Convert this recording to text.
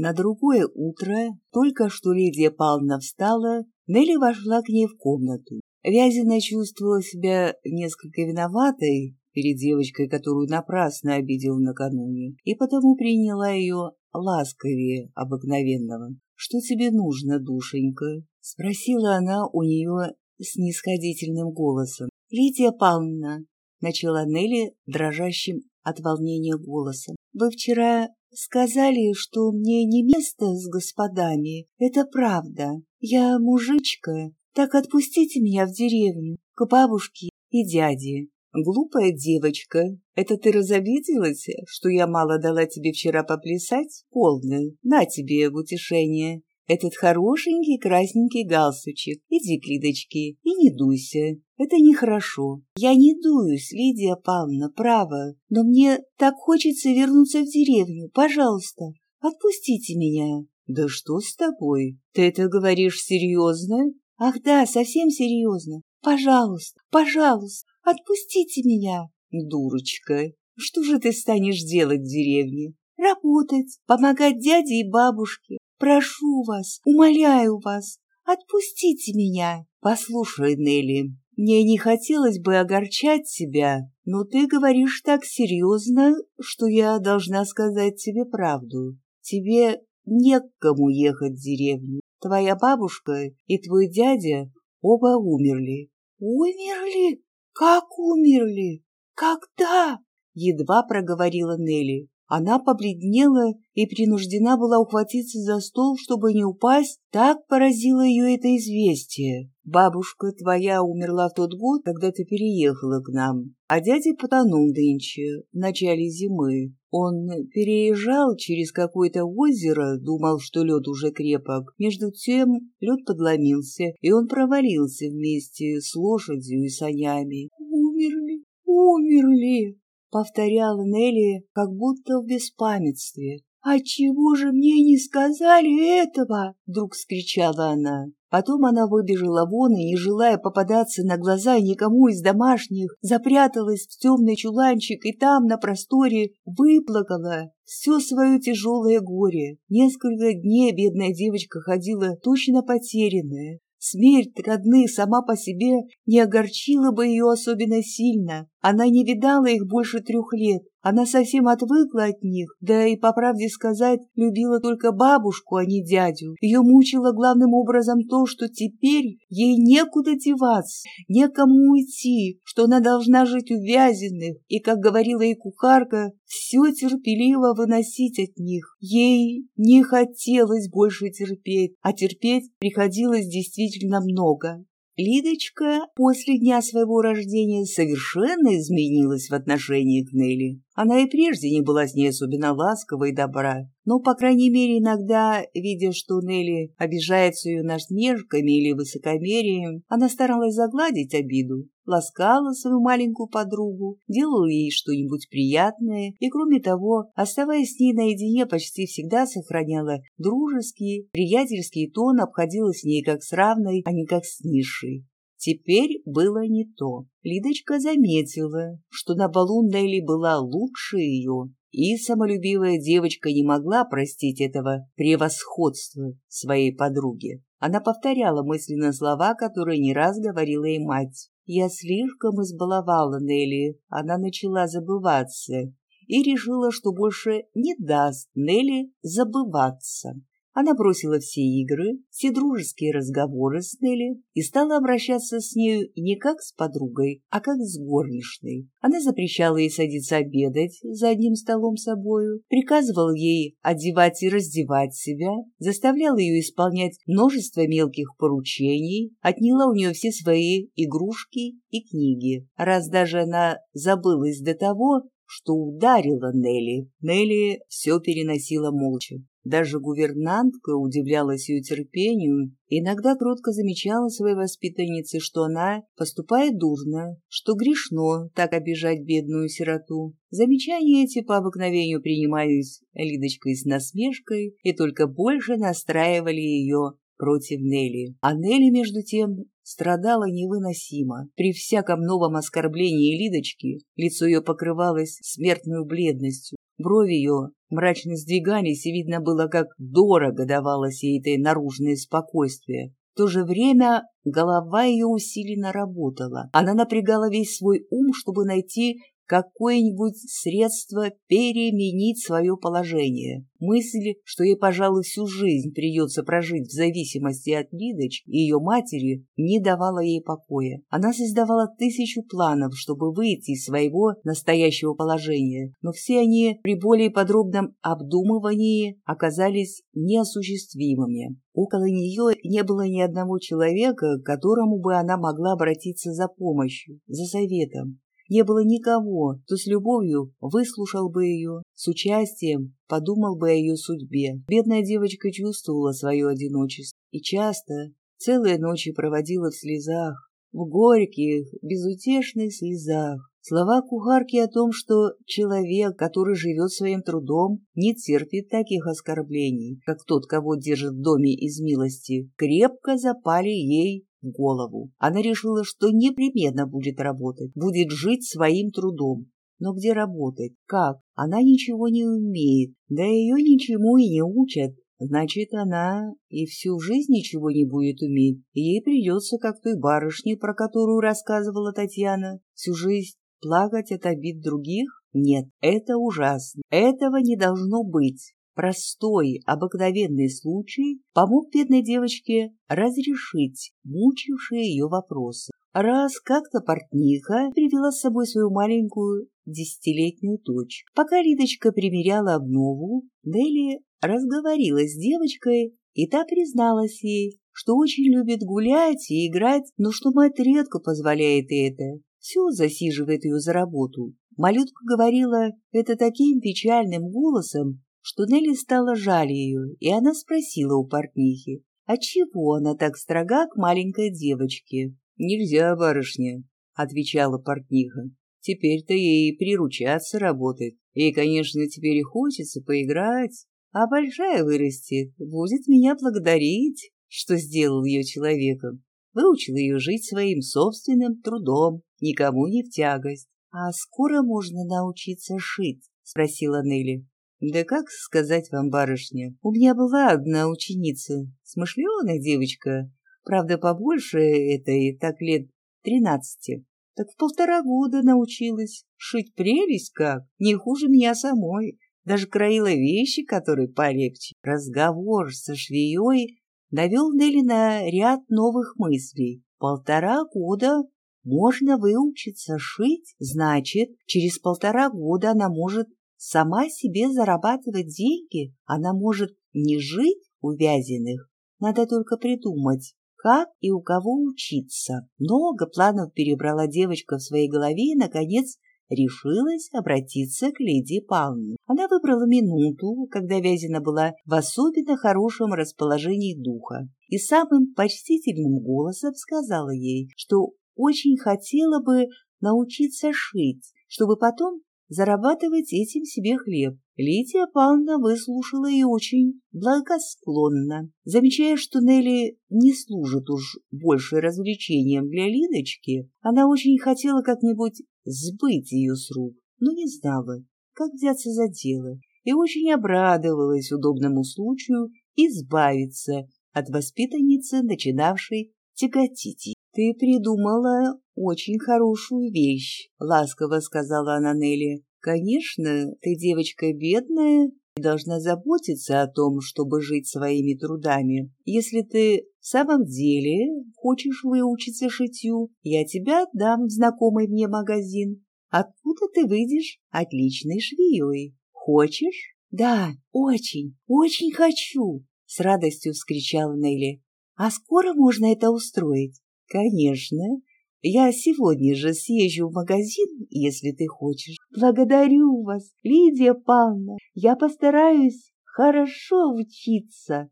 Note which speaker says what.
Speaker 1: На другое утро, только что Лидия Павловна встала, Нелли вошла к ней в комнату. Вязина чувствовала себя несколько виноватой перед девочкой, которую напрасно обидел накануне, и потому приняла ее ласковее обыкновенного. «Что тебе нужно, душенька?» — спросила она у нее с нисходительным голосом. «Лидия Павловна», — начала Нелли дрожащим от волнения голосом, — «вы вчера сказали, что мне не место с господами. Это правда. Я мужичка. Так отпустите меня в деревню, к бабушке и дяде. «Глупая девочка, это ты разобиделась, что я мало дала тебе вчера поплясать? Полную, на тебе в утешение. Этот хорошенький красненький галстучек. Иди к Лидочке и не дуйся. Это нехорошо. Я не дуюсь, Лидия Павловна, право. Но мне так хочется вернуться в деревню. Пожалуйста, отпустите меня. Да что с тобой? Ты это говоришь серьезно? Ах да, совсем серьезно. Пожалуйста, пожалуйста, отпустите меня. Дурочка, что же ты станешь делать в деревне? Работать, помогать дяде и бабушке. Прошу вас, умоляю вас, отпустите меня. Послушай, Нелли, мне не хотелось бы огорчать тебя, но ты говоришь так серьезно, что я должна сказать тебе правду. Тебе не к кому ехать в деревню. Твоя бабушка и твой дядя оба умерли. Умерли? Как умерли? Когда? Едва проговорила Нелли. Она побледнела и принуждена была ухватиться за стол, чтобы не упасть, так поразило ее это известие. Бабушка твоя умерла в тот год, когда ты переехала к нам, а дядя потонул нынче, в начале зимы. Он переезжал через какое-то озеро, думал, что лед уже крепок. Между тем лед подломился, и он провалился вместе с лошадью и санями. «Умерли, умерли!» — повторяла Нелли, как будто в беспамятстве. «А чего же мне не сказали этого?» — вдруг скричала она. Потом она выбежала вон и, не желая попадаться на глаза никому из домашних, запряталась в темный чуланчик и там, на просторе, выплакала все свое тяжелое горе. Несколько дней бедная девочка ходила точно потерянная, Смерть родных сама по себе не огорчила бы ее особенно сильно. Она не видала их больше трех лет. Она совсем отвыкла от них, да и, по правде сказать, любила только бабушку, а не дядю. Ее мучило главным образом то, что теперь ей некуда деваться, некому уйти, что она должна жить у Вязиных, и, как говорила и кухарка, все терпеливо выносить от них. Ей не хотелось больше терпеть, а терпеть приходилось действительно много. Лидочка после дня своего рождения совершенно изменилась в отношении к Нелли. Она и прежде не была с ней особенно ласкова и добра, но, по крайней мере, иногда, видя, что Нелли обижается ее насмешками или высокомерием, она старалась загладить обиду, ласкала свою маленькую подругу, делала ей что-нибудь приятное и, кроме того, оставаясь с ней наедине, почти всегда сохраняла дружеский, приятельский тон, обходилась с ней как с равной, а не как с низшей. Теперь было не то. Лидочка заметила, что на балу Нелли была лучше ее, и самолюбивая девочка не могла простить этого превосходства своей подруге. Она повторяла мысленно слова, которые не раз говорила ей мать. «Я слишком избаловала Нелли, она начала забываться» и решила, что больше не даст Нелли забываться. Она бросила все игры, все дружеские разговоры с Нелли и стала обращаться с нею не как с подругой, а как с горничной. Она запрещала ей садиться обедать за одним столом с собою, приказывала ей одевать и раздевать себя, заставляла ее исполнять множество мелких поручений, отняла у нее все свои игрушки и книги. Раз даже она забылась до того, что ударила Нелли. Нелли все переносила молча. Даже гувернантка удивлялась ее терпению, иногда кротко замечала своей воспитаннице, что она поступает дурно, что грешно так обижать бедную сироту. Замечания эти по обыкновению принимались Лидочкой с насмешкой и только больше настраивали ее против Нелли. А Нелли, между тем, страдала невыносимо. При всяком новом оскорблении Лидочки лицо ее покрывалось смертной бледностью, брови ее мрачно сдвигались, и видно было, как дорого давалось ей это наружное спокойствие. В то же время голова ее усиленно работала. Она напрягала весь свой ум, чтобы найти какое-нибудь средство переменить свое положение. Мысль, что ей, пожалуй, всю жизнь придется прожить в зависимости от Лидоч и ее матери, не давала ей покоя. Она создавала тысячу планов, чтобы выйти из своего настоящего положения, но все они при более подробном обдумывании оказались неосуществимыми. Около нее не было ни одного человека, к которому бы она могла обратиться за помощью, за советом не было никого, кто с любовью выслушал бы ее, с участием подумал бы о ее судьбе. Бедная девочка чувствовала свое одиночество и часто целые ночи проводила в слезах, в горьких, безутешных слезах. Слова кухарки о том, что человек, который живет своим трудом, не терпит таких оскорблений, как тот, кого держит в доме из милости, крепко запали ей голову. Она решила, что непременно будет работать, будет жить своим трудом. Но где работать? Как? Она ничего не умеет, да ее ничему и не учат. Значит, она и всю жизнь ничего не будет уметь. Ей придется, как той барышне, про которую рассказывала Татьяна, всю жизнь плакать от обид других? Нет, это ужасно. Этого не должно быть простой, обыкновенный случай помог бедной девочке разрешить мучившие ее вопросы. Раз как-то портниха привела с собой свою маленькую десятилетнюю дочь. Пока Лидочка примеряла обнову, Нелли разговорила с девочкой, и та призналась ей, что очень любит гулять и играть, но что мать редко позволяет это. Все засиживает ее за работу. Малютка говорила это таким печальным голосом, что Нелли стала жаль ее, и она спросила у портнихи, отчего она так строга к маленькой девочке. — Нельзя, барышня, — отвечала портниха. — Теперь-то ей приручаться работать. Ей, конечно, теперь и хочется поиграть, а большая вырастет, будет меня благодарить, что сделал ее человеком. Выучил ее жить своим собственным трудом, никому не в тягость. — А скоро можно научиться шить? — спросила Нелли. Да как сказать вам, барышня, у меня была одна ученица, смышленая девочка, правда, побольше этой, так лет тринадцати. Так в полтора года научилась. Шить прелесть как, не хуже меня самой. Даже краила вещи, которые полегче. Разговор со швеей навел Нелли на ряд новых мыслей. Полтора года можно выучиться шить, значит, через полтора года она может сама себе зарабатывать деньги, она может не жить у Вязиных. Надо только придумать, как и у кого учиться. Много планов перебрала девочка в своей голове и, наконец, решилась обратиться к леди Палне. Она выбрала минуту, когда Вязина была в особенно хорошем расположении духа, и самым почтительным голосом сказала ей, что очень хотела бы научиться шить, чтобы потом зарабатывать этим себе хлеб. Лидия Павловна выслушала и очень благосклонно, замечая, что Нелли не служит уж больше развлечением для Лидочки, она очень хотела как-нибудь сбыть ее с рук, но не знала, как взяться за дело, и очень обрадовалась удобному случаю избавиться от воспитанницы, начинавшей тяготить «Ты придумала очень хорошую вещь», — ласково сказала она Нелли. «Конечно, ты девочка бедная и должна заботиться о том, чтобы жить своими трудами. Если ты в самом деле хочешь выучиться шитью, я тебя отдам в знакомый мне магазин. Откуда ты выйдешь отличной швеей. Хочешь?» «Да, очень, очень хочу!» — с радостью вскричала Нелли. «А скоро можно это устроить?» «Конечно. Я сегодня же съезжу в магазин, если ты хочешь. Благодарю вас, Лидия Павловна. Я постараюсь хорошо учиться».